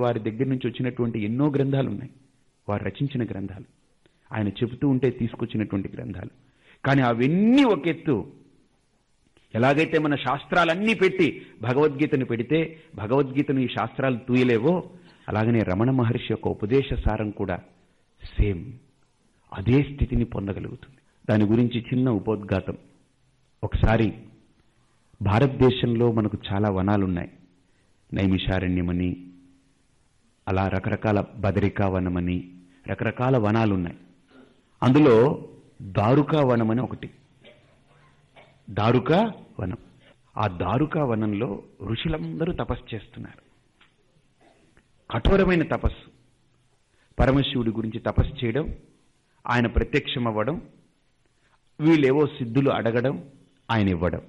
వారి దగ్గర నుంచి వచ్చినటువంటి ఎన్నో గ్రంథాలు ఉన్నాయి వారు రచించిన గ్రంథాలు. ఆయన చెబుతూ ఉంటే తీసుకొచ్చినటువంటి గ్రంథాలు. కానీ అవన్నీ ఒక ఎత్తు. ఎలాగైతే మన శాస్త్రాలన్నీ పెట్టి భగవద్గీతను పెడితే భగవద్గీతను ఈ శాస్త్రాలు తూయలేవో అలాగనే రమణ మహర్షి యొక్క ఉపదేశ సారం కూడా సేమ్. అదే స్థితిని పొందగలుగుతుంది. దాని గురించి చిన్న ఉపోద్ఘాతం. ఒకసారి భారతదేశంలో మనకు చాలా వనాలున్నాయి. నైమిషారణ్యమని అలా రకరకాల బదరికా వనమని రకరకాల వనాలున్నాయి. అందులో దారుకా వనమని ఒకటి. దారుకా వనం. ఆ దారుకా వనంలో ఋషులందరూ తపస్సు చేస్తున్నారు. కఠోరమైన తపస్సు. పరమశివుడి గురించి తపస్సు చేయడం ఆయన ప్రత్యక్షం అవ్వడం వీళ్ళేవో సిద్ధులు అడగడం ఆయన ఇవ్వడం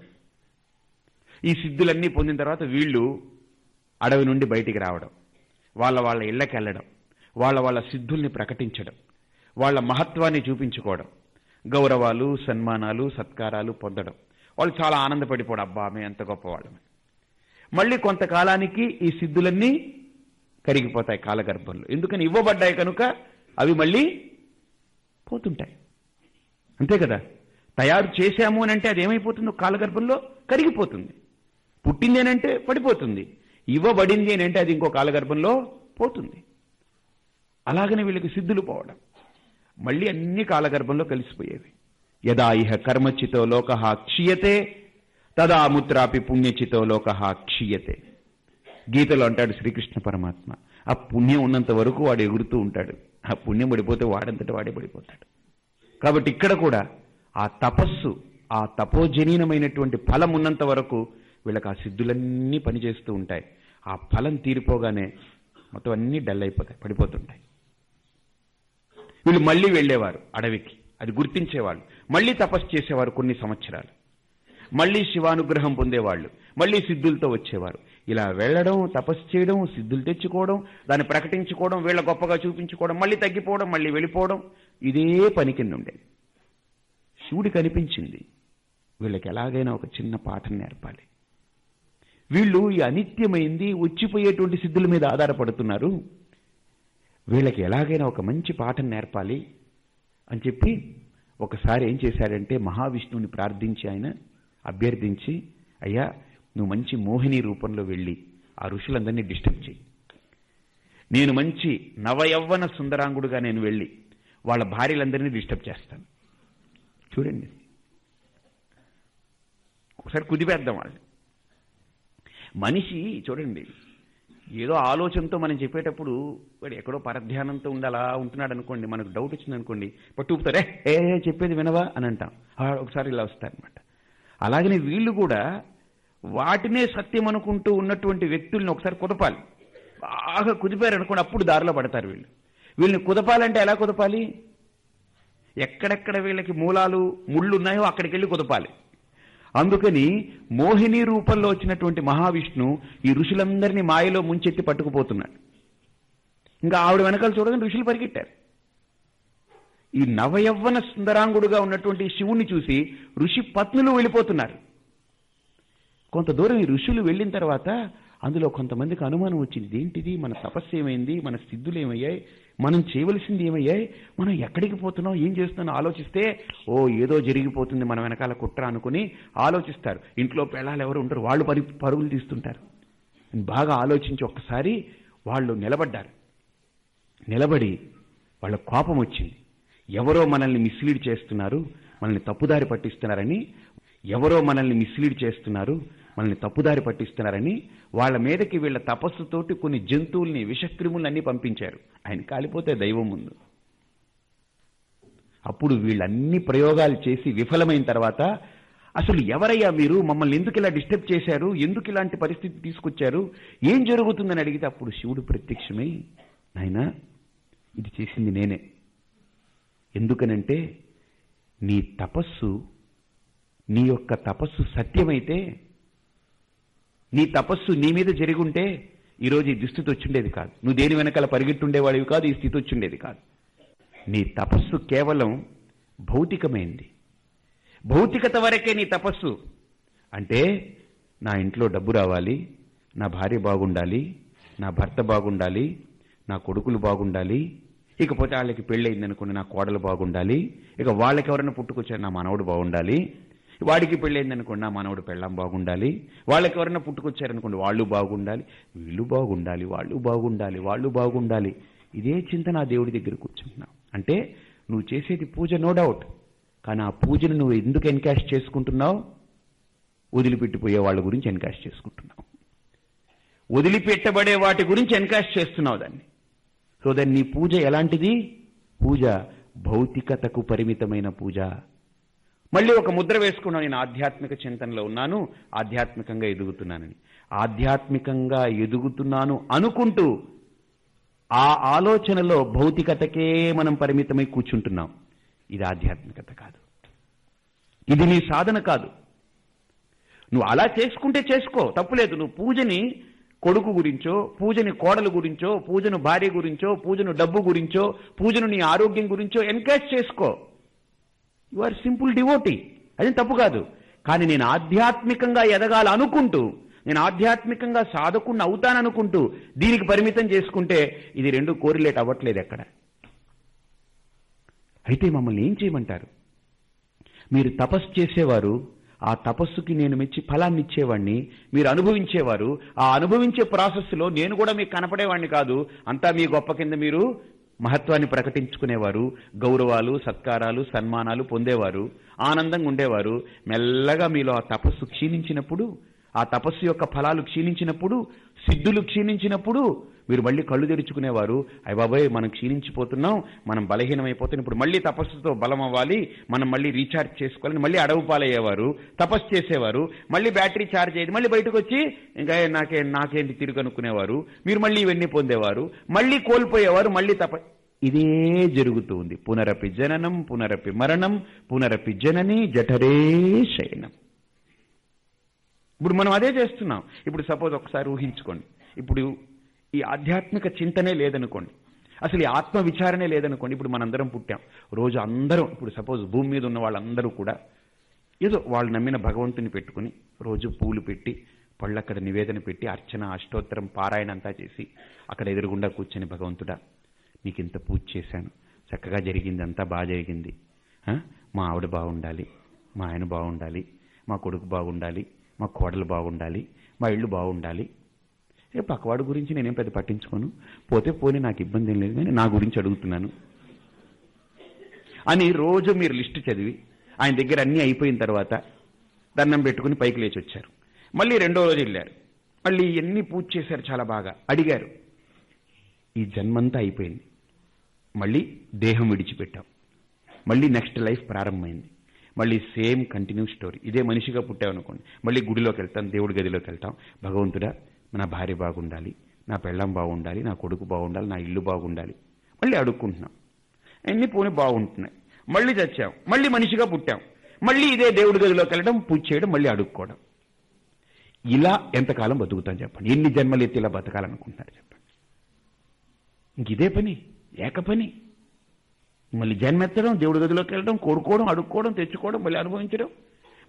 ఈ సిద్ధులన్నీ పొందిన తర్వాత వీళ్ళు అడవి నుండి బయటికి రావడం. వాళ్ళ వాళ్ళ ఇళ్ళకి వెళ్ళడం వాళ్ళ వాళ్ళ సిద్ధుల్ని ప్రకటించడం వాళ్ళ మహత్వాన్ని చూపించుకోవడం గౌరవాలు సన్మానాలు సత్కారాలు పొందడం. వాళ్ళు చాలా ఆనందపడిపోవడం అబ్బా మేము ఎంత గొప్పవాళ్ళమే మళ్ళీ కొంతకాలానికి ఈ సిద్ధులన్నీ కరిగిపోతాయి కాలగర్భంలో. ఎందుకని ఇవ్వబడ్డాయి కనుక అవి మళ్ళీ పోతుంటాయి. అంతే కదా? తయారు చేశాము అని అంటే అది ఏమైపోతుందో? కాలగర్భంలో కరిగిపోతుంది. పుట్టింది అంటే పడిపోతుంది. ఇవ్వబడింది అని అంటే అది ఇంకో కాలగర్భంలో పోతుంది. అలాగనే వీళ్ళకి సిద్ధులు పోవడం. మళ్ళీ అన్ని కాలగర్భంలో కలిసిపోయేవి. యదా ఇహ కర్మచితో లోక క్షీయతే తదా ముత్రాపి పుణ్యచితో లోక క్షీయతే. గీతలో అంటాడు శ్రీకృష్ణ పరమాత్మ. ఆ పుణ్యం ఉన్నంత వరకు వాడు ఎగురుతూ ఉంటాడు. ఆ పుణ్యం పడిపోతే వాడంతటి వాడే పడిపోతాడు. కాబట్టి ఇక్కడ కూడా ఆ తపస్సు ఆ తపోజనీనమైనటువంటి ఫలం ఉన్నంత వరకు వీళ్ళకి ఆ సిద్ధులన్నీ పనిచేస్తూ ఉంటాయి. ఆ ఫలం తీరిపోగానే మొత్తం అన్నీ డల్ అయిపోతాయి పడిపోతుంటాయి. వీళ్ళు మళ్ళీ వెళ్ళేవారు అడవికి. అది గుర్తించేవాళ్ళు. మళ్ళీ తపస్సు చేసేవారు కొన్ని సంవత్సరాలు. మళ్ళీ శివానుగ్రహం పొందేవాళ్ళు. మళ్ళీ సిద్ధులతో వచ్చేవారు. ఇలా వెళ్ళడం తపస్సు చేయడం సిద్ధులు తెచ్చుకోవడం దాన్ని ప్రకటించుకోవడం వీళ్ళ గొప్పగా చూపించుకోవడం మళ్ళీ తగ్గిపోవడం మళ్ళీ వెళ్ళిపోవడం ఇదే పని కింద ఉండేది. శివుడికి అనిపించింది వీళ్ళకి ఎలాగైనా ఒక చిన్న పాఠం నేర్పాలి. వీళ్ళు ఈ అనిత్యమైంది వచ్చిపోయేటువంటి సిద్ధుల మీద ఆధారపడుతున్నారు. వీళ్ళకి ఎలాగైనా ఒక మంచి పాఠం నేర్పాలి అని చెప్పి ఒకసారి ఏం చేశాడంటే మహావిష్ణువుని ప్రార్థించి ఆయన అభ్యర్థించి అయ్యా నువ్వు మంచి మోహిని రూపంలో వెళ్ళి ఆ ఋషులందరినీ డిస్టర్బ్ చేయి నేను మంచి నవయవ్వన సుందరాంగుడుగా నేను వెళ్ళి వాళ్ళ భార్యలందరినీ డిస్టర్బ్ చేస్తాను. చూడండి. ఒకసారి కుదిపేద్దాం వాళ్ళు మనిషి చూడండి ఏదో ఆలోచనతో మనం చెప్పేటప్పుడు వాడు ఎక్కడో పరధ్యానంతో ఉండాలా ఉంటున్నాడు అనుకోండి మనకు డౌట్ వచ్చింది అనుకోండి పట్టుపుతారే ఏ చెప్పేది వినవా? అని అంటాం. ఆ, ఒకసారి ఇలా వస్తారనమాట అలాగనే వీళ్ళు కూడా వాటినే సత్యం అనుకుంటూ ఉన్నటువంటి వ్యక్తుల్ని ఒకసారి కుదపాలి. బాగా కుదిపారు అనుకోండి అప్పుడు దారిలో పడతారు వీళ్ళు. వీళ్ళని కుదపాలంటే ఎలా కుదపాలి? ఎక్కడెక్కడ వీళ్ళకి మూలాలు ముళ్ళు ఉన్నాయో అక్కడికి వెళ్ళి కుదపాలి. అందుకని మోహిని రూపంలో వచ్చినటువంటి మహావిష్ణు ఈ ఋషులందరినీ మాయలో ముంచెత్తి పట్టుకుపోతున్నాడు. ఇంకా ఆవిడ వెనకాల చూడగానే ఋషులు పరిగెట్టారు. ఈ నవయవ్వన సుందరాంగుడుగా ఉన్నటువంటి శివుణ్ణి చూసి ఋషి పత్నులు వెళ్ళిపోతున్నారు. కొంత దూరం ఈ ఋషులు వెళ్ళిన తర్వాత అందులో కొంతమందికి అనుమానం వచ్చింది ఏంటిది మన తపస్సు ఏమైంది? మన సిద్ధులు ఏమయ్యాయి? మనం చేయవలసింది ఏమయ్యాయి మనం ఎక్కడికి పోతున్నాం? ఏం చేస్తున్నాం? ఆలోచిస్తే ఓ ఏదో జరిగిపోతుంది మన వెనకాల కుట్ర అనుకుని ఆలోచిస్తారు. ఇంట్లో పిల్లలు ఎవరు ఉంటారు వాళ్ళు పరి పరుగులు తీస్తుంటారు. బాగా ఆలోచించి ఒక్కసారి వాళ్ళు నిలబడ్డారు. నిలబడి వాళ్ళ కోపం వచ్చింది. ఎవరో మనల్ని మిస్లీడ్ చేస్తున్నారు మనల్ని తప్పుదారి పట్టిస్తున్నారని ఎవరో మనల్ని మిస్లీడ్ చేస్తున్నారు మనల్ని తప్పుదారి పట్టిస్తున్నారని వాళ్ళ మీదకి వీళ్ళ తపస్సుతోటి కొన్ని జంతువుల్ని విషక్రిములన్నీ పంపించారు. ఆయన కాలిపోతే దైవం ముందు. అప్పుడు వీళ్ళన్ని ప్రయోగాలు చేసి విఫలమైన తర్వాత అసలు ఎవరయ్యా మీరు? మమ్మల్ని ఎందుకు ఇలా డిస్టర్బ్ చేశారు? ఎందుకు ఇలాంటి పరిస్థితి తీసుకొచ్చారు? ఏం జరుగుతుందని అడిగితే అప్పుడు శివుడు ప్రత్యక్షమై నాయనా ఇది చేసింది నేనే. ఎందుకనంటే నీ తపస్సు నీ యొక్క తపస్సు సత్యమైతే నీ తపస్సు నీ మీద జరిగుంటే ఈరోజు ఈ దుస్థితి వచ్చిండేది కాదు. నువ్వు దేని వెనకాల పరిగెట్టుండేవాడివి కాదు ఈ స్థితి వచ్చిండేది కాదు. నీ తపస్సు కేవలం భౌతికమైంది. భౌతికత వరకే నీ తపస్సు. అంటే నా ఇంట్లో డబ్బు రావాలి నా భార్య బాగుండాలి నా భర్త బాగుండాలి నా కొడుకులు బాగుండాలి ఇకపోతే వాళ్ళకి పెళ్ళయింది అనుకుని నా కోడలు బాగుండాలి ఇక వాళ్ళకి ఎవరైనా పుట్టుకొచ్చారు నా మనవడు బాగుండాలి వాడికి పెళ్ళైంది అనుకోండి నా మనవడు పెళ్ళం బాగుండాలి. వాళ్ళకి ఎవరైనా పుట్టుకొచ్చారనుకోండి వాళ్ళు బాగుండాలి. వీళ్ళు బాగుండాలి వాళ్ళు బాగుండాలి వాళ్ళు బాగుండాలి. ఇదే చింత నా దేవుడి దగ్గర కూర్చుంటున్నావు అంటే నువ్వు చేసేది పూజ నో డౌట్ కానీ ఆ పూజను నువ్వు ఎందుకు ఎన్కాష్ చేసుకుంటున్నావు? వదిలిపెట్టిపోయే వాళ్ళ గురించి ఎన్కాష్ చేసుకుంటున్నావు. వదిలిపెట్టబడే వాటి గురించి ఎన్కాష్ చేస్తున్నావు దాన్ని. సో దాన్ని నీ పూజ ఎలాంటిది? పూజ భౌతికతకు పరిమితమైన పూజ. మళ్ళీ ఒక ముద్ర వేసుకున్నాను నేను ఆధ్యాత్మిక చింతనలో ఉన్నాను ఆధ్యాత్మికంగా ఎదుగుతున్నానని. ఆధ్యాత్మికంగా ఎదుగుతున్నాను అనుకుంటూ ఆ ఆలోచనలో భౌతికతకే మనం పరిమితమై కూర్చుంటున్నాం. ఇది ఆధ్యాత్మికత కాదు. ఇది నీ సాధన కాదు. నువ్వు అలా చేసుకుంటే చేసుకో తప్పులేదు నువ్వు పూజని కొడుకు గురించో పూజని కోడలు గురించో పూజను భార్య గురించో పూజను డబ్బు గురించో పూజను నీ ఆరోగ్యం గురించో ఎన్కరేజ్ చేసుకో. యు ఆర్ సింపుల్ డివోటీ అది తప్పు కాదు. కానీ నేను ఆధ్యాత్మికంగా ఎదగాల అనుకుంటూ నేను ఆధ్యాత్మికంగా సాధకుండా అవుతాననుకుంటూ దీనికి పరిమితం చేసుకుంటే ఇది రెండు కోరిలేట్ అవ్వట్లేదు ఎక్కడ. అయితే మమ్మల్ని ఏం చేయమంటారు? మీరు తపస్సు చేసేవారు ఆ తపస్సుకి నేను మెచ్చి ఫలాన్ని ఇచ్చేవాడిని మీరు అనుభవించేవారు ఆ అనుభవించే ప్రాసెస్లో నేను కూడా మీకు కనపడేవాడిని కాదు. అంతా మీ గొప్ప కింద మీరు మహత్వాన్ని ప్రకటించుకునేవారు గౌరవాలు సత్కారాలు సన్మానాలు పొందేవారు ఆనందంగా ఉండేవారు. మెల్లగా మీలో ఆ తపస్సు క్షీణించినప్పుడు ఆ తపస్సు యొక్క ఫలాలు క్షీణించినప్పుడు సిద్ధులు క్షీణించినప్పుడు మీరు మళ్ళీ కళ్ళు తెరుచుకునేవారు. అయ్యబాబోయ్ మనం క్షీణించిపోతున్నాం మనం బలహీనమైపోతున్నాం. ఇప్పుడు మళ్ళీ తపస్సుతో బలం అవ్వాలి మనం మళ్ళీ రీఛార్జ్ చేసుకోవాలని మళ్ళీ అడవు పాలయ్యేవారు తపస్సు చేసేవారు మళ్ళీ బ్యాటరీ ఛార్జ్ అయ్యేది మళ్ళీ బయటకు వచ్చి ఇంకా నాకే నాకేంటి తిరిగి అనుకునేవారు మీరు మళ్ళీ ఇవన్నీ పొందేవారు మళ్ళీ కోల్పోయేవారు మళ్ళీ తప ఇదే జరుగుతూ ఉంది. పునరపి జననం పునరపి మరణం పునరపి జనని జఠరే శయనం. ఇప్పుడు మనం అదే చేస్తున్నాం. ఇప్పుడు సపోజ్ ఒకసారి ఊహించుకోండి. ఇప్పుడు ఈ ఆధ్యాత్మిక చింతనే లేదనుకోండి. అసలు ఈ ఆత్మ విచారణే లేదనుకోండి. ఇప్పుడు మనందరం పుట్టాం. రోజు అందరం ఇప్పుడు సపోజ్ భూమి మీద ఉన్న వాళ్ళందరూ కూడా ఏదో వాళ్ళు నమ్మిన భగవంతుని పెట్టుకుని రోజు పూలు పెట్టి పళ్ళు అక్కడ నివేదన పెట్టి అర్చన అష్టోత్తరం పారాయణ అంతా చేసి అక్కడ ఎదురుగుండా కూర్చొని భగవంతుడా నీకు ఇంత పూజ చేశాను. చక్కగా జరిగింది అంతా బాగా జరిగింది. మా ఆవిడ బాగుండాలి మా ఆయన బాగుండాలి మా కొడుకు బాగుండాలి మా కోడలు బాగుండాలి మా ఇళ్ళు బాగుండాలి పక్కవాడి గురించి నేనేం పెద్ద పట్టించుకోను. పోతే పోనీ నాకు ఇబ్బంది ఏం లేదు కానీ నా గురించి అడుగుతున్నాను. అని రోజు మీరు లిస్టు చదివి ఆయన దగ్గర అన్నీ అయిపోయిన తర్వాత దండం పెట్టుకుని పైకి లేచి వచ్చారు. మళ్ళీ రెండో రోజు వెళ్ళారు. మళ్ళీ ఎన్ని పూజ చేశారు చాలా బాగా. అడిగారు ఈ జన్మంతా అయిపోయింది. మళ్ళీ దేహం విడిచిపెట్టాం. మళ్ళీ నెక్స్ట్ లైఫ్ ప్రారంభమైంది. మళ్ళీ సేమ్ కంటిన్యూ స్టోరీ. ఇదే మనిషిగా పుట్టామనుకోండి మళ్ళీ గుడిలోకి వెళ్తాం దేవుడి గదిలోకి వెళ్తాం. భగవంతుడా నా భార్య బాగుండాలి నా పెళ్ళం బాగుండాలి నా కొడుకు బాగుండాలి నా ఇల్లు బాగుండాలి. మళ్ళీ అడుక్కుంటున్నాం. అన్ని పోనీ బాగుంటున్నాయి. మళ్ళీ చచ్చాం మళ్ళీ మనిషిగా పుట్టాం. మళ్ళీ ఇదే దేవుడి గదిలోకి వెళ్ళడం పూజ చేయడం మళ్ళీ అడుక్కోవడం. ఇలా ఎంతకాలం బతుకుతాం చెప్పండి. ఎన్ని జన్మలు ఎత్తి ఇలా బతకాలనుకుంటున్నారు చెప్పండి. ఇంక ఇదే పని ఏక పని. మళ్ళీ జన్మెత్తడం దేవుడి గదిలోకి వెళ్ళడం కోరుకోవడం అడుక్కోవడం తెచ్చుకోవడం మళ్ళీ అనుభవించడం.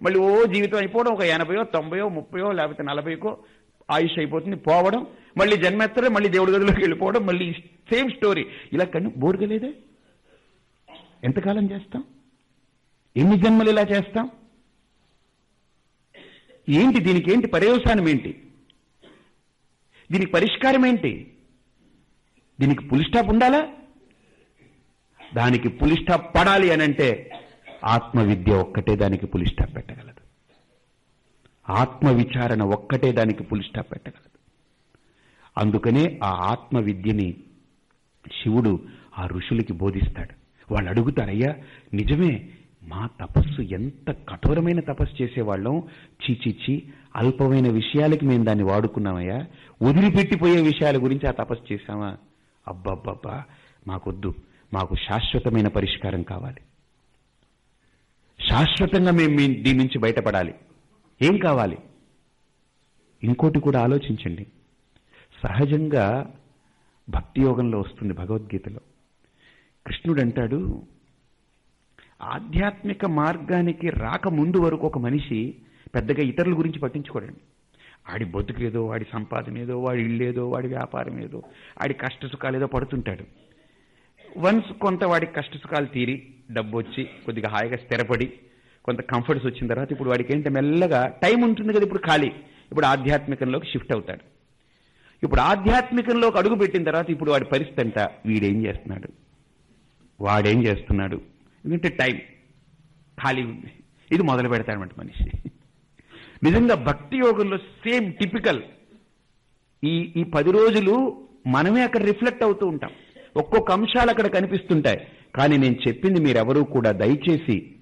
మళ్ళీ ఓ జీవితం అయిపోవడం ఒక ఎనభయో తొంభయో ముప్పయో లేకపోతే నలభైకో ఆయుష్ అయిపోతుంది పోవడం మళ్ళీ జన్మెత్తడం మళ్ళీ దేవుడి గదిలోకి వెళ్ళిపోవడం మళ్ళీ సేమ్ స్టోరీ. ఇలా కన్ను బోరుగలేదే? ఎంతకాలం చేస్తాం? ఎన్ని జన్మలు ఇలా చేస్తాం? ఏంటి దీనికి ఏంటి పర్యవసానం ఏంటి? దీనికి పరిష్కారం ఏంటి? దీనికి పులి స్టాప్ ఉండాలా? దానికి పులి స్టాప్ పడాలి అని అంటే ఒక్కటే దానికి పులి స్టాప్ పెట్టగలదు ఆత్మ విచారణ ఒక్కటే దానికి పులి స్టాప్ పెట్టగలదు. అందుకనే ఆ ఆత్మ విద్యని శివుడు ఆ ఋషులకి బోధిస్తాడు. వాళ్ళు అడుగుతారయ్యా నిజమే మా తపస్సు ఎంత కఠోరమైన తపస్సు చేసేవాళ్ళం? చీచిచి అల్పమైన విషయాలకి మేము దాన్ని వాడుకున్నామయ్యా. వదిలిపెట్టిపోయే విషయాల గురించి ఆ తపస్సు చేశామా? అబ్బబ్బబ్బా మాకొద్దు. మాకు శాశ్వతమైన పరిష్కారం కావాలి. శాశ్వతంగా మేము మీ- దీని నుంచి బయటపడాలి. ఏం కావాలి? ఇంకోటి కూడా ఆలోచించండి. సహజంగా భక్తి యోగంలో వస్తుంది భగవద్గీతలో. కృష్ణుడు అంటాడు ఆధ్యాత్మిక మార్గానికి రాక ముందు వరకు ఒక మనిషి పెద్దగా ఇతరుల గురించి పట్టించుకోడండి. వాడి బతుకేదో వాడి సంపాదన ఏదో వాడి ఇల్లేదో వాడి వ్యాపారం ఏదో వాడి కష్టసుఖాలు ఏదో పడుతుంటాడు. వన్స్ కొంత వాడి కష్ట సుఖాలు తీరి డబ్బు వచ్చి కొద్దిగా హాయిగా స్థిరపడి కొంత కంఫర్ట్స్ వచ్చిన తర్వాత ఇప్పుడు వాడికి ఏంటంటే మెల్లగా టైం ఉంటుంది కదా ఇప్పుడు ఖాళీ. ఇప్పుడు ఆధ్యాత్మికంలోకి షిఫ్ట్ అవుతాడు. ఇప్పుడు ఆధ్యాత్మికంలోకి అడుగు పెట్టిన తర్వాత ఇప్పుడు వాడి పరిస్థితి అంట వీడేం చేస్తున్నాడు? వాడేం చేస్తున్నాడు? ఎందుకంటే టైం ఖాళీ ఉంది. ఇది మొదలు పెడతాడనమాట మనిషి. నిజంగా భక్తి యోగంలో సేమ్ టిపికల్ ఈ ఈ పది రోజులు మనమే అక్కడ రిఫ్లెక్ట్ అవుతూ ఉంటాం. ఒక్కొక్క అంశాలు అక్కడ కనిపిస్తుంటాయి. కానీ నేను చెప్పింది మీరెవరూ కూడా దయచేసి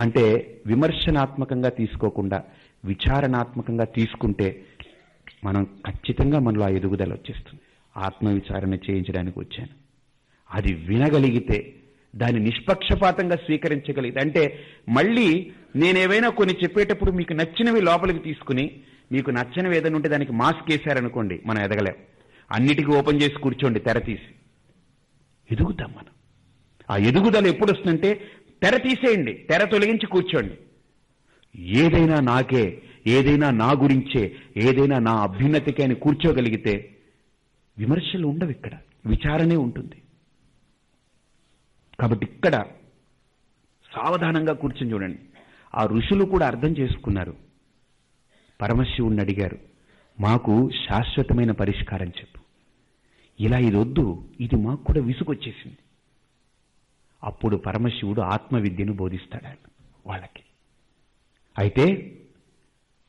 అంటే విమర్శనాత్మకంగా తీసుకోకుండా విచారణాత్మకంగా తీసుకుంటే మనం ఖచ్చితంగా మనలో ఆ ఎదుగుదల వచ్చేస్తుంది. ఆత్మవిచారణ చేయించడానికి వచ్చాను. అది వినగలిగితే దాన్ని నిష్పక్షపాతంగా స్వీకరించగలిగితే అంటే మళ్ళీ నేనేవైనా కొన్ని చెప్పేటప్పుడు మీకు నచ్చినవి లోపలికి తీసుకుని మీకు నచ్చనివి ఏదైనా ఉంటే దానికి మాస్క్ వేశారనుకోండి మనం ఎదగలేం. అన్నిటికీ ఓపెన్ చేసి కూర్చోండి తెర తీసి ఎదుగుతాం మనం. ఆ ఎదుగుదల ఎప్పుడు వస్తుందంటే తెర తీసేయండి తెర తొలగించి కూర్చోండి. ఏదైనా నాకే ఏదైనా నా గురించే ఏదైనా నా అభ్యున్నతికే అని కూర్చోగలిగితే విమర్శలు ఉండవు ఇక్కడ విచారణే ఉంటుంది. కాబట్టి ఇక్కడ సావధానంగా కూర్చొని చూడండి. ఆ ఋషులు కూడా అర్థం చేసుకున్నారు. పరమశివుణ్ణి అడిగారు మాకు శాశ్వతమైన పరిష్కారం చెప్పు. ఇలా ఇది వద్దు ఇది మాకు కూడా విసుగొచ్చేసింది. అప్పుడు పరమశివుడు ఆత్మవిద్యను బోధిస్తాడు వాళ్ళకి. అయితే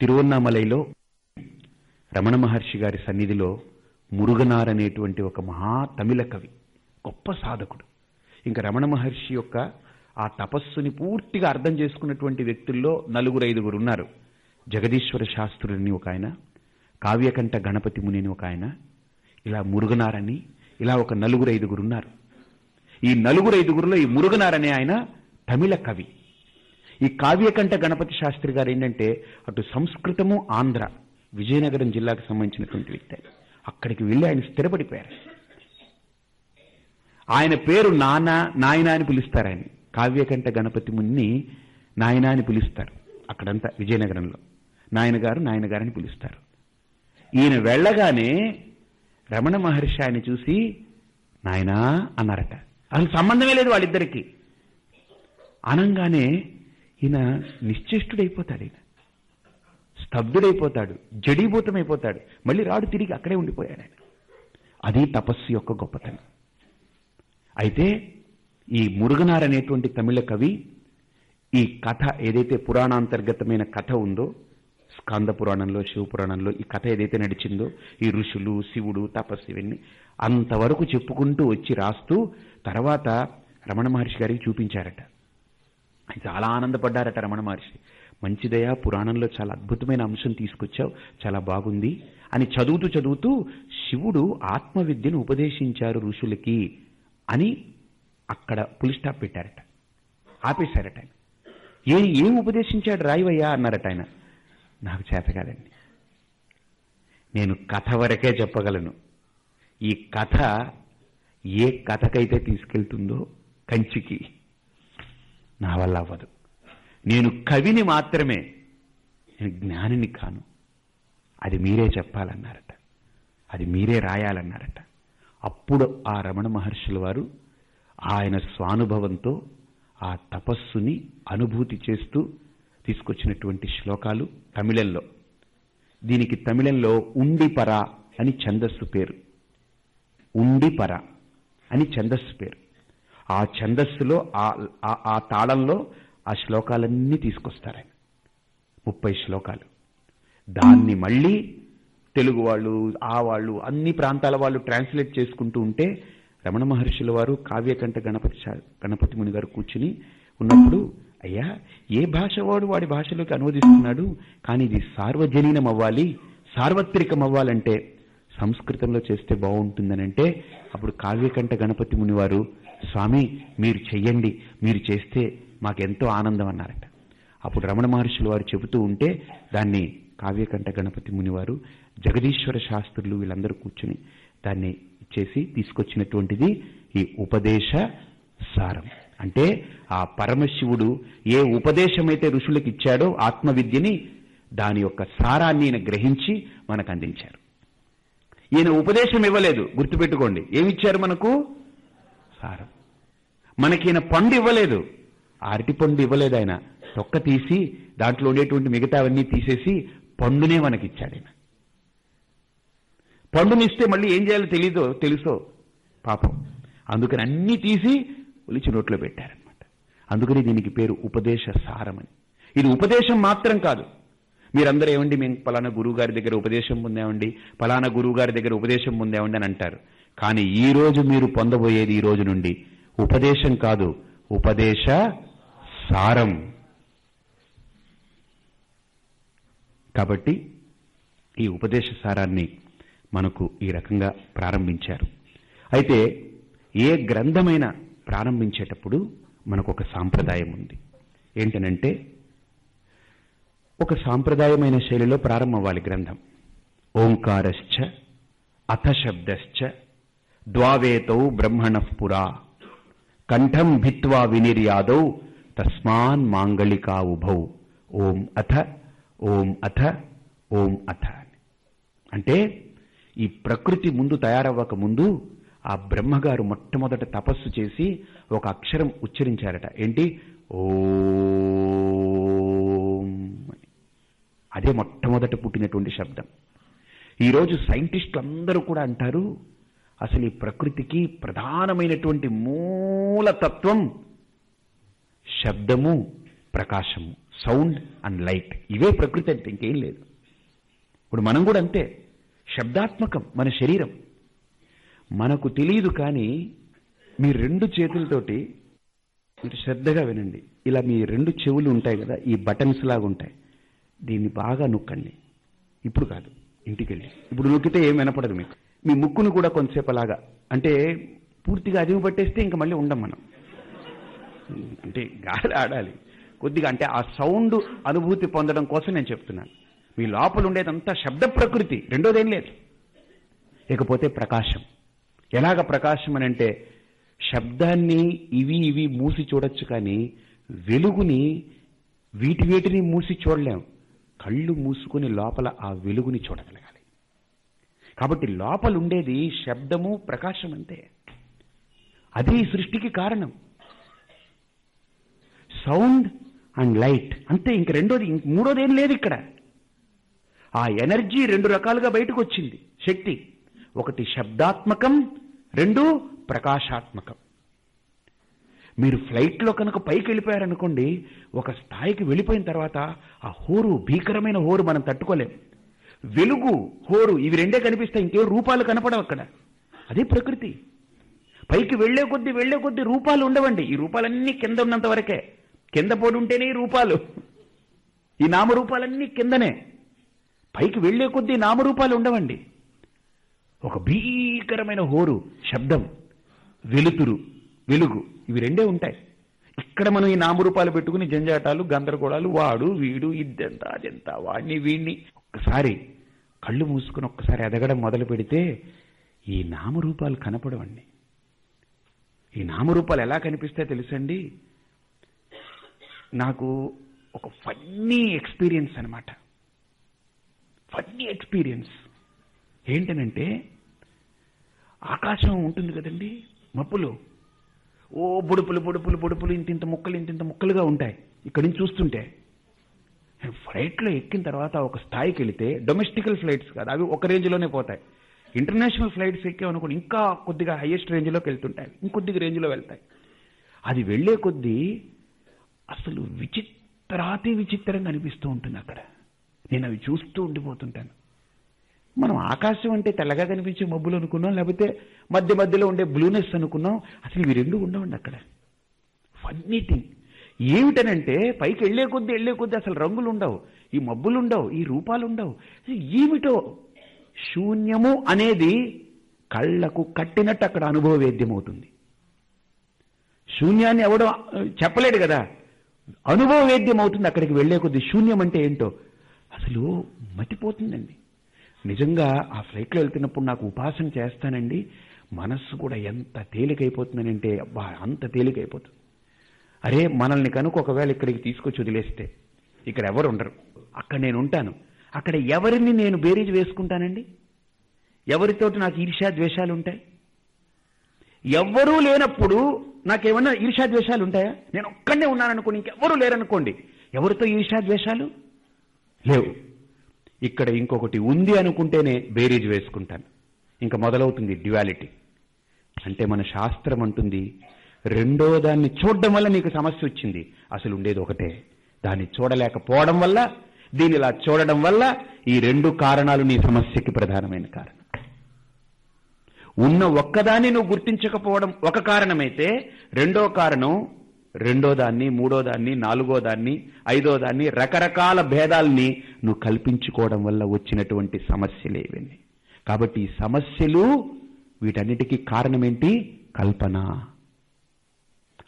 తిరువన్నామలైలో రమణ మహర్షి గారి సన్నిధిలో మురుగనార్ అనేటువంటి ఒక మహా తమిళ కవి గొప్ప సాధకుడు. ఇంకా రమణ మహర్షి యొక్క ఆ తపస్సుని పూర్తిగా అర్థం చేసుకున్నటువంటి వ్యక్తుల్లో నలుగురు ఐదుగురు ఉన్నారు. జగదీశ్వర శాస్త్రులని ఒక ఆయన కావ్యకంఠ గణపతి మునిని ఒక ఆయన ఇలా మురుగనారని ఇలా ఒక నలుగురు ఐదుగురు ఉన్నారు. ఈ నలుగురు ఐదుగురులో ఈ మురుగనార్ అనే ఆయన తమిళ కవి. ఈ కావ్యకంఠ గణపతి శాస్త్రి గారు ఏంటంటే అటు సంస్కృతము ఆంధ్ర విజయనగరం జిల్లాకు సంబంధించినటువంటి వ్యక్తి. అక్కడికి వెళ్ళి ఆయన స్థిరపడిపోయారు. ఆయన పేరు నాన్న నాయన అని పిలుస్తారు ఆయన. కావ్యకంఠ గణపతి మున్ని నాయన అని పిలుస్తారు. అక్కడంతా విజయనగరంలో. నాయన గారు నాయన గారు అని పిలుస్తారు. ఈయన వెళ్ళగానే రమణ మహర్షి ఆయన చూసి నాయనా అన్నారట. అసలు సంబంధమే లేదు వాళ్ళిద్దరికి. అనంగానే ఈయన నిశ్చేష్టుడైపోతాడు ఈయన. స్తబ్దుడైపోతాడు జడీభూతమైపోతాడు. మళ్ళీ రాడు తిరిగి అక్కడే ఉండిపోయాడు ఆయన. అది తపస్సు యొక్క గొప్పతనం. అయితే ఈ మురుగనార్ అనేటువంటి తమిళ కవి ఈ కథ ఏదైతే పురాణాంతర్గతమైన కథ ఉందో స్కంద పురాణంలో శివ పురాణంలో ఈ కథ ఏదైతే నడిచిందో ఈ ఋషులు శివుడు తపస్సు ఇవన్నీ అంతవరకు చెప్పుకుంటూ వచ్చి రాస్తూ తర్వాత రమణ మహర్షి గారికి చూపించారట. చాలా ఆనందపడ్డారట రమణ మహర్షి. మంచిదయా పురాణంలో చాలా అద్భుతమైన అంశం తీసుకొచ్చావు చాలా బాగుంది అని చదువుతూ చదువుతూ శివుడు ఆత్మవిద్యను ఉపదేశించారు ఋషులకి అని అక్కడ పులి స్టాప్ పెట్టారట. ఆపేశారట ఆయన. ఏ ఏం ఉపదేశించాడు రాయివయ్యా అన్నారట ఆయన. నాకు చేత కాదండి. నేను కథ వరకే చెప్పగలను. ఈ కథ ఏ కథకైతే తీసుకెళ్తుందో కంచికి నా వల్ల అవ్వదు. నేను కవిని మాత్రమే నేను జ్ఞానిని కాను. అది మీరే చెప్పాలన్నారట. అది మీరే రాయాలన్నారట. అప్పుడు ఆ రమణ మహర్షుల వారు ఆయన స్వానుభవంతో ఆ తపస్సుని అనుభూతి చేస్తూ తీసుకొచ్చినటువంటి శ్లోకాలు తమిళంలో. దీనికి తమిళంలో ఉండిపర అని ఛందస్సు పేరు. ఉండిపర. అని ఛందస్సు పేరు. ఆ ఛందస్సులో ఆ- ఆ- తాళంలో ఆ శ్లోకాలన్నీ తీసుకొస్తారు ఆయన. ముప్పై శ్లోకాలు. దాన్ని మళ్ళీ తెలుగు వాళ్ళు ఆ వాళ్ళు అన్ని ప్రాంతాల వాళ్ళు ట్రాన్స్లేట్ చేసుకుంటూ ఉంటే రమణ మహర్షుల వారు కావ్యకంఠ గణపతి గణపతి ముని గారు కూర్చుని ఉన్నప్పుడు అయ్యా ఏ భాష వాడు వాడి భాషలోకి అనువదిస్తున్నాడు? కానీ ఇది సార్వజనీనం అవ్వాలి సార్వత్రికం అవ్వాలంటే సంస్కృతంలో చేస్తే బాగుంటుందని అంటే అప్పుడు కావ్యకంఠ గణపతి ముని వారు స్వామి మీరు చెయ్యండి మీరు చేస్తే మాకెంతో ఆనందం అన్నారట. అప్పుడు రమణ మహర్షులు వారు చెబుతూ ఉంటే దాన్ని కావ్యకంఠ గణపతి మునివారు జగదీశ్వర శాస్త్రులు వీళ్ళందరూ కూర్చుని దాన్ని చేసి తీసుకొచ్చినటువంటిది ఈ ఉపదేశ సారం. అంటే ఆ పరమశివుడు ఏ ఉపదేశమైతే ఋషులకు ఇచ్చాడో ఆత్మవిద్యని దాని యొక్క సారాన్ని గ్రహించి మనకు అందించారు. ఈయన ఉపదేశం ఇవ్వలేదు. గుర్తుపెట్టుకోండి. ఏమిచ్చారు మనకు? సారం. మనకి ఈయన పండు ఇవ్వలేదు. అరటి పండు ఇవ్వలేదు ఆయన. తొక్క తీసి దాంట్లో ఉండేటువంటి మిగతావన్నీ తీసేసి పండునే మనకిచ్చాడు ఆయన పండునిస్తే మళ్ళీ ఏం చేయాలో తెలీదో తెలుసో? పాపం. అందుకని అన్నీ తీసి ఒలిచి నోట్లో పెట్టారనమాట అందుకని దీనికి పేరు ఉపదేశ సారమని. ఇది ఉపదేశం మాత్రం కాదు. మీరందరూ ఏమండి? మేము పలానా గురువు గారి దగ్గర ఉపదేశం పొందామండి. పలానా గురువు గారి దగ్గర ఉపదేశం పొందామండి అని అంటారు. కానీ ఈ రోజు మీరు పొందబోయేది ఈ రోజు నుండి ఉపదేశం కాదు ఉపదేశ సారం. కాబట్టి ఈ ఉపదేశ సారాన్ని మనకు ఈ రకంగా ప్రారంభించారు. అయితే ఏ గ్రంథమైనా ప్రారంభించేటప్పుడు మనకు ఒక సాంప్రదాయం ఉంది. ఏంటనంటే ఒక సాంప్రదాయమైన శైలిలో ప్రారంభమవ్వాలి గ్రంథం. ఓంకారశ్చ అథ శబ్దశ్చ ద్వావేతౌ బ్రహ్మణఃపురా కంఠం భిత్వా వినిర్యాదౌ తస్మాన్ మాంగళికా ఉభౌ. ఓం అథ ఓం అథ ఓం అథ అంటే ఈ ప్రకృతి ముందు తయారవ్వక ముందు ఆ బ్రహ్మగారు మొట్టమొదట తపస్సు చేసి ఒక అక్షరం ఉచ్చరించారట. ఏంటి? ఓ అదే మొట్టమొదట పుట్టినటువంటి శబ్దం. ఈరోజు సైంటిస్టులు అందరూ కూడా అంటారు అసలు ఈ ప్రకృతికి ప్రధానమైనటువంటి మూలతత్వం శబ్దము ప్రకాశము సౌండ్ అండ్ లైట్. ఇవే ప్రకృతి అంటే ఇంకేం లేదు. ఇప్పుడు మనం కూడా అంతే. శబ్దాత్మకం మన శరీరం. మనకు తెలియదు కానీ మీ రెండు చేతులతోటి మీరు శ్రద్ధగా వినండి. ఇలా మీ రెండు చెవులు ఉంటాయి కదా ఈ బటన్స్ లాగా ఉంటాయి. దీన్ని బాగా నొక్కండి. ఇప్పుడు కాదు ఇంటికి వెళ్ళి ఇప్పుడు నొక్కితే ఏం వినపడదు మీకు. మీ ముక్కును కూడా కొంతసేపు అలాగా అంటే పూర్తిగా అదిమి పట్టేస్తే ఇంకా మళ్ళీ ఉండం మనం. అంటే గాలి ఆడాలి. కొద్దిగా అంటే ఆ సౌండ్ అనుభూతి పొందడం కోసం నేను చెప్తున్నాను. మీ లోపల ఉండేదంతా శబ్ద ప్రకృతి. రెండోదేం లేదు. ఇకపోతే ప్రకాశం. ఎలాగ ప్రకాశం అని అంటే శబ్దాన్ని ఇవి ఇవి మూసి చూడొచ్చు కానీ వెలుగుని వీటి వీటిని మూసి చూడలేం. కళ్ళు మూసుకుని లోపల ఆ వెలుగుని చూడగలగాలి. కాబట్టి లోపల ఉండేది శబ్దము ప్రకాశం అంతే. అది సృష్టికి కారణం. సౌండ్ అండ్ లైట్ అంతే. ఇంక రెండోది మూడోది ఏం లేదు ఇక్కడ. ఆ ఎనర్జీ రెండు రకాలుగా బయటకు వచ్చింది శక్తి. ఒకటి శబ్దాత్మకం రెండు ప్రకాశాత్మకం. మీరు ఫ్లైట్లో కనుక పైకి వెళ్ళిపోయారనుకోండి ఒక స్థాయికి వెళ్ళిపోయిన తర్వాత ఆ హోరు భీకరమైన హోరు మనం తట్టుకోలేం. వెలుగు హోరు ఇవి రెండే కనిపిస్తాయి ఇంకే రూపాలు కనపడవు అక్కడ. అదే ప్రకృతి. పైకి వెళ్ళే కొద్ది వెళ్ళే కొద్దీ రూపాలు ఉండవండి. ఈ రూపాలన్నీ కింద ఉన్నంత వరకే. కింద పోడుంటేనే ఉంటేనే ఈ రూపాలు. ఈ నామరూపాలన్నీ కిందనే. పైకి వెళ్ళే కొద్దీ నామరూపాలు ఉండవండి. ఒక భీకరమైన హోరు శబ్దం వెలుతురు వెలుగు. ఇవి రెండే ఉంటాయి. ఇక్కడ మనం ఈ నామరూపాలు పెట్టుకుని జంజాటాలు గందరగోళాలు వాడు వీడు ఇద్దెంత అదెంత వాడిని వీడిని ఒక్కసారి కళ్ళు మూసుకుని ఒక్కసారి ఎదగడం మొదలు పెడితే ఈ నామరూపాలు కనపడవండి. ఈ నామరూపాలు ఎలా కనిపిస్తాయో తెలుసండి? నాకు ఒక ఫన్నీ ఎక్స్పీరియన్స్ అనమాట ఫన్నీ ఎక్స్పీరియన్స్. ఏంటనంటే ఆకాశం ఉంటుంది కదండి మబ్బులు. ఓ బుడుపులు బుడుపులు బుడుపులు ఇంత ఇంత ముక్కలు ఇంత ఇంత ముక్కలుగా ఉంటాయి. ఇక్కడి నుంచి చూస్తుంటే ఫ్లైట్లో ఎక్కిన తర్వాత ఒక స్థాయికి వెళితే డొమెస్టికల్ ఫ్లైట్స్ కాదు అవి ఒక రేంజ్లోనే పోతాయి. ఇంటర్నేషనల్ ఫ్లైట్స్ ఎక్కామనుకోండి ఇంకా కొద్దిగా హైయెస్ట్ రేంజ్లోకి వెళ్తుంటాయి ఇంకొద్దిగా రేంజ్లో వెళ్తాయి. అది వెళ్ళే కొద్దీ అసలు విచిత్రాతి విచిత్రంగా అనిపిస్తూ ఉంటుంది అక్కడ. నేను అవి చూస్తూ ఉండిపోతుంటాను. మనం ఆకాశం అంటే తెల్లగా కనిపించే మబ్బులు అనుకున్నాం లేకపోతే మధ్య మధ్యలో ఉండే బ్లూనెస్ అనుకున్నాం అసలు ఇవి రెండు ఉండవండి అక్కడ. ఫన్నీ థింగ్ ఏమిటనంటే పైకి వెళ్ళే కొద్దీ వెళ్ళే కొద్దీ అసలు రంగులు ఉండవు ఈ మబ్బులు ఉండవు ఈ రూపాలు ఉండవు. ఏమిటో? శూన్యము అనేది కళ్ళకు కట్టినట్టు అక్కడ అనుభవ వేద్యమవుతుంది శూన్యాన్ని ఎవడం చెప్పలేడు కదా. అనుభవ వేద్యం అవుతుంది అక్కడికి వెళ్ళే కొద్ది. శూన్యం అంటే ఏంటో? అసలు మతిపోతుందండి. నిజంగా ఆ ఫ్లైట్లో వెళ్తున్నప్పుడు నాకు ఉపాసన చేస్తానండి మనస్సు కూడా ఎంత తేలికైపోతుందనంటే అబ్బా అంత తేలికైపోతుంది. అరే మనల్ని కనుక ఒకవేళ ఇక్కడికి తీసుకొచ్చి వదిలేస్తే ఇక్కడ ఎవరు ఉండరు. అక్కడ నేను ఉంటాను. అక్కడ ఎవరిని నేను బేరీజ్ వేసుకుంటానండి? ఎవరితోటి నాకు ఈర్ష్యా ద్వేషాలు ఉంటాయి? ఎవ్వరూ లేనప్పుడు నాకేమన్నా ఈర్ష్యా ద్వేషాలు ఉంటాయా? నేను ఒక్కడే ఉన్నాననుకోండి ఇంకెవరూ లేరనుకోండి ఎవరితో ఈర్ష్యా ద్వేషాలు? లేవు. ఇక్కడ ఇంకొకటి ఉంది అనుకుంటేనే బేరీజ్ వేసుకుంటాను. ఇంకా మొదలవుతుంది డ్యువాలిటీ అంటే మన శాస్త్రం అంటుంది రెండో దాన్ని చూడడం వల్ల నీకు సమస్య వచ్చింది. అసలు ఉండేది ఒకటే. దాన్ని చూడలేకపోవడం వల్ల దీని ఇలా చూడడం వల్ల ఈ రెండు కారణాలు నీ సమస్యకి ప్రధానమైన కారణం. ఉన్న ఒక్కదాన్ని నువ్వు గుర్తించకపోవడం ఒక కారణమైతే రెండో కారణం రెండో దాన్ని మూడో దాన్ని నాలుగో దాన్ని ఐదో దాన్ని రకరకాల భేదాల్ని నువ్వు కల్పించుకోవడం వల్ల వచ్చినటువంటి సమస్యలు ఏవన్నీ కాబట్టి ఈ సమస్యలు వీటన్నిటికీ కారణమేంటి? కల్పన.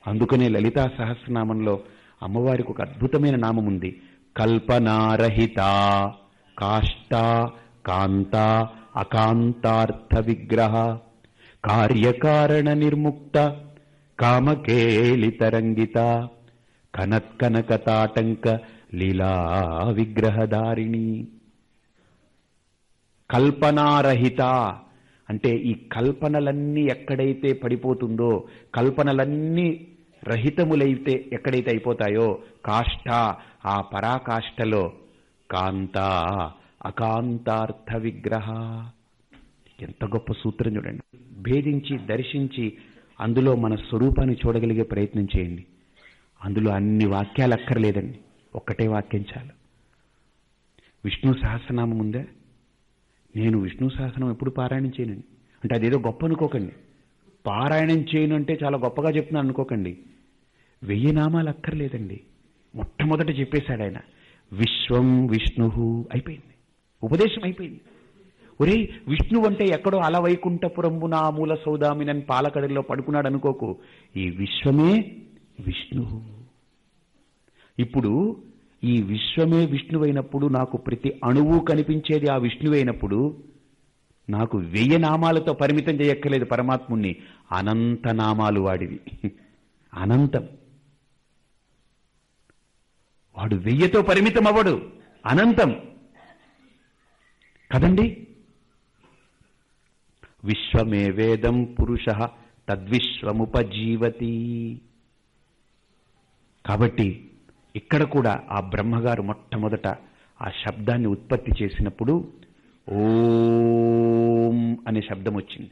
అందుకనే లలితా సహస్రనామంలో అమ్మవారికి ఒక అద్భుతమైన నామం ఉంది. కల్పనారహిత కాష్ట కాంత అకాంతార్థ విగ్రహ కార్యకారణ నిర్ముక్త కామకేళితరంగిత కనత్కనకతాటంక లీలా విగ్రహధారిణి. కల్పనారహిత అంటే ఈ కల్పనలన్నీ ఎక్కడైతే పడిపోతుందో కల్పనలన్నీ రహితములైతే ఎక్కడైతే అయిపోతాయో కాష్ట ఆ పరాకాష్ఠలో కాంత అకాంతార్థ విగ్రహ. ఎంత గొప్ప సూత్రం చూడండి. భేదించి దర్శించి అందులో మన స్వరూపాన్ని చూడగలిగే ప్రయత్నం చేయండి. అందులో అన్ని వాక్యాలు అక్కర్లేదండి. ఒక్కటే వాక్యం చాలు. విష్ణు సహస్రనామం ఉందా నేను విష్ణు సహస్రనామం ఎప్పుడు పారాయణం చేయనండి. అంటే అదేదో గొప్ప అనుకోకండి. పారాయణం చేయను అంటే చాలా గొప్పగా చెప్తున్నాను అనుకోకండి. వెయ్యి నామాలు అక్కర్లేదండి. మొట్టమొదట చెప్పేశాడు ఆయన. విశ్వం విష్ణు అయిపోయింది. ఉపదేశం అయిపోయింది. ఒరే విష్ణు అంటే ఎక్కడో అలవైకుంఠపురంబు నా మూల సౌదామినని పాలకడల్లో పడుకున్నాడు అనుకోకు ఈ విశ్వమే విష్ణువు ఇప్పుడు ఈ విశ్వమే విష్ణువైనప్పుడు నాకు ప్రతి అణువు కనిపించేది ఆ విష్ణువైనప్పుడు నాకు వెయ్యి నామాలతో పరిమితం చేయక్కర్లేదు పరమాత్ముణ్ణి. అనంత నామాలు వాడివి. అనంతం. వాడు వెయ్యతో పరిమితం అవ్వడు అనంతం. కదండి? విశ్వమే వేదం పురుష తద్విశ్వముపజీవతి. కాబట్టి ఇక్కడ కూడా ఆ బ్రహ్మగారు మొట్టమొదట ఆ శబ్దాన్ని ఉత్పత్తి చేసినప్పుడు ఓం అనే శబ్దం వచ్చింది.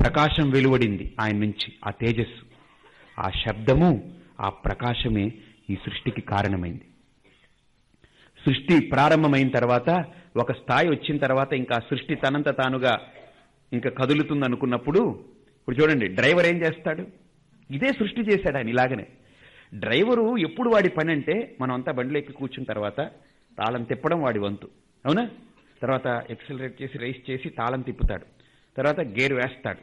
ప్రకాశం వెలువడింది ఆయన నుంచి ఆ తేజస్సు. ఆ శబ్దము ఆ ప్రకాశమే ఈ సృష్టికి కారణమైంది. సృష్టి ప్రారంభమైన తర్వాత ఒక స్థాయి వచ్చిన తర్వాత ఇంకా సృష్టి తనంత తానుగా ఇంకా కదులుతుంది అనుకున్నప్పుడు ఇప్పుడు చూడండి డ్రైవర్ ఏం చేస్తాడు? ఇదే సృష్టి చేశాడు ఆయన ఇలాగనే. డ్రైవరు ఎప్పుడు వాడి పని అంటే మనం అంతా బండిలో ఎక్కి కూర్చున్న తర్వాత తాళం తిప్పడం వాడి వంతు. అవునా? తర్వాత ఎక్సిలరేట్ చేసి రైస్ చేసి తాళం తిప్పుతాడు. తర్వాత గేర్ వేస్తాడు.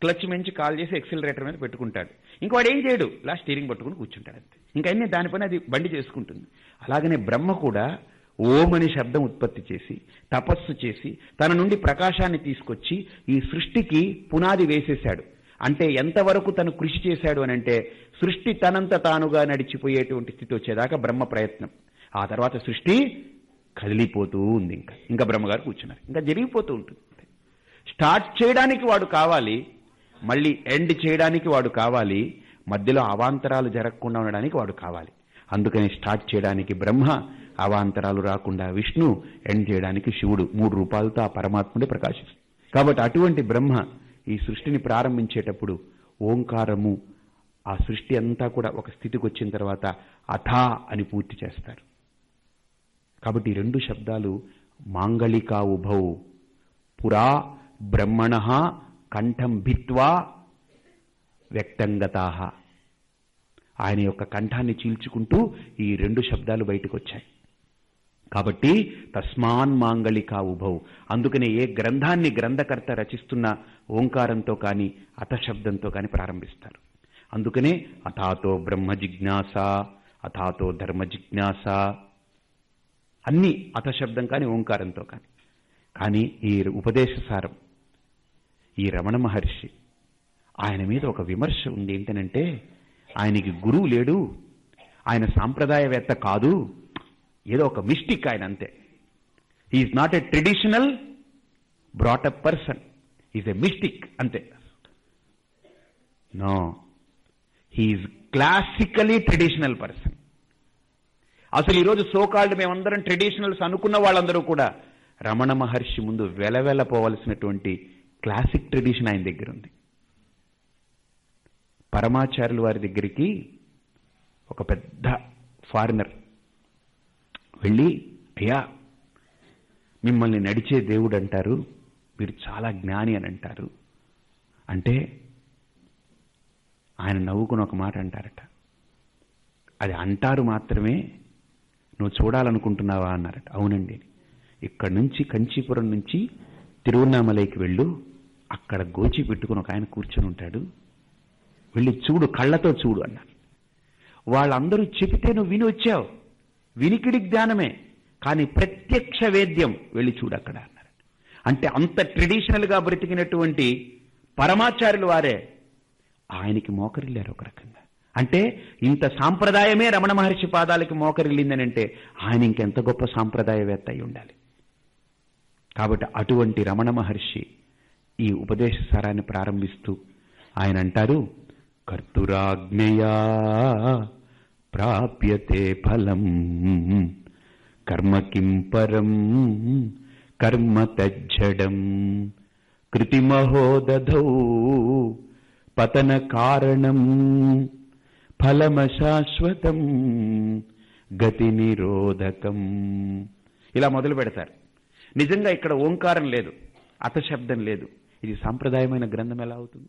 క్లచ్ మంచి కాల్ చేసి ఎక్సిలరేటర్ మీద పెట్టుకుంటాడు. ఇంకా వాడు ఏం చేయడు? లాస్ట్ స్టీరింగ్ పట్టుకుని కూర్చుంటాడు అంతే. ఇంకన్నీ దానిపైన అది బండి చేసుకుంటుంది. అలాగనే బ్రహ్మ కూడా ఓమని శబ్దం ఉత్పత్తి చేసి తపస్సు చేసి తన నుండి ప్రకాశాన్ని తీసుకొచ్చి ఈ సృష్టికి పునాది వేసేశాడు. అంటే ఎంతవరకు తను కృషి చేశాడు అని అంటే సృష్టి తనంత తానుగా నడిచిపోయేటువంటి స్థితి వచ్చేదాకా బ్రహ్మ ప్రయత్నం. ఆ తర్వాత సృష్టి కదిలిపోతూ ఉంది ఇంకా. ఇంకా బ్రహ్మగారు కూర్చున్నారు. ఇంకా జరిగిపోతూ ఉంటుంది. స్టార్ట్ చేయడానికి వాడు కావాలి మళ్ళీ ఎండ్ చేయడానికి వాడు కావాలి మధ్యలో అవాంతరాలు జరగకుండా ఉండడానికి వాడు కావాలి. అందుకని స్టార్ట్ చేయడానికి బ్రహ్మ అవాంతరాలు రాకుండా విష్ణు ఎండ్ చేయడానికి శివుడు. మూడు రూపాలతో ఆ పరమాత్ముడే ప్రకాశిస్తుంది. కాబట్టి అటువంటి బ్రహ్మ ఈ సృష్టిని ప్రారంభించేటప్పుడు ఓంకారము ఆ సృష్టి అంతా కూడా ఒక స్థితికి వచ్చిన తర్వాత అథా అని పూర్తి చేస్తారు. కాబట్టి ఈ రెండు శబ్దాలు మాంగళికా ఉభౌ. పురా బ్రహ్మణ కంఠం భిత్వా వ్యక్తంగతా ఆయన యొక్క కంఠాన్ని చీల్చుకుంటూ ఈ రెండు శబ్దాలు బయటకు వచ్చాయి కాబట్టి తస్మాన్ మాంగళికా ఉభౌ. అందుకనే ఏ గ్రంథాన్ని గ్రంథకర్త రచిస్తున్న ఓంకారంతో కానీ అతశబ్దంతో కానీ ప్రారంభిస్తారు. అందుకనే అథాతో బ్రహ్మ జిజ్ఞాస అథాతో ధర్మ జిజ్ఞాస. అన్ని అతశబ్దం కానీ ఓంకారంతో కానీ. కానీ ఈ ఉపదేశ సారం ఈ రమణ మహర్షి ఆయన మీద ఒక విమర్శ ఉంది ఏంటనంటే ఆయనకి గురువు లేడు ఆయన సాంప్రదాయవేత్త కాదు ఏదో ఒక మిస్టిక్ ఆయన అంతే. Is not a traditional brought up person is a mystic అంతే. No he's classically traditional person అసలు ఈరోజు సోకాల్డ్ మేమందరం ట్రెడిషనల్స్ అనుకున్న వాళ్ళందరూ కూడా రమణ మహర్షి ముందు వెలవెలపోవలసినటువంటి క్లాసిక్ ట్రెడిషన్ ఆయన దగ్గర ఉంది. పరమాచార్యుల వారి దగ్గరికి ఒక పెద్ద ఫారినర్ వెళ్ళి అయ్యా మిమ్మల్ని నడిచే దేవుడు అంటారు మీరు చాలా జ్ఞాని అని అంటారు. అంటే ఆయన నవ్వుకుని ఒక మాట అంటారట. అది అంటారు మాత్రమే నువ్వు చూడాలనుకుంటున్నావా? అన్నారట. అవునండి. ఇక్కడ నుంచి కంచీపురం నుంచి తిరువన్నామలైకి వెళ్ళు. అక్కడ గోచి పెట్టుకుని ఒక ఆయన కూర్చొని ఉంటాడు. వెళ్ళి చూడు కళ్ళతో చూడు అన్నారు వాళ్ళందరూ చెబితే నువ్వు విని వచ్చావు. వినికిడి జ్ఞానమే కానీ ప్రత్యక్ష వేద్యం వెళ్ళి చూడు అక్కడ అన్నారు అంటే అంత ట్రెడిషనల్గా బ్రతికినటువంటి పరమాచార్యులు వారే ఆయనకి మోకరిల్లారు ఒక రకంగా. అంటే ఇంత సాంప్రదాయమే రమణ మహర్షి పాదాలకి మోకరిల్లిందని అంటే ఆయన ఇంకెంత గొప్ప సాంప్రదాయవేత్త అయి ఉండాలి. కాబట్టి అటువంటి రమణ మహర్షి ఈ ఉపదేశ సారాన్ని ప్రారంభిస్తూ ఆయన అంటారు కర్తురాజ్ఞయా ప్రాప్యతే ఫలం. కర్మ కిం పరం? కర్మ తజ్జడం. కృతిమహోదధౌ పతన కారణం. ఫలమశాశ్వతం గతి నిరోధకం. ఇలా మొదలు పెడతారు. నిజంగా ఇక్కడ ఓంకారం లేదు అతశబ్దం లేదు. ఇది సాంప్రదాయమైన గ్రంథం ఎలా అవుతుంది?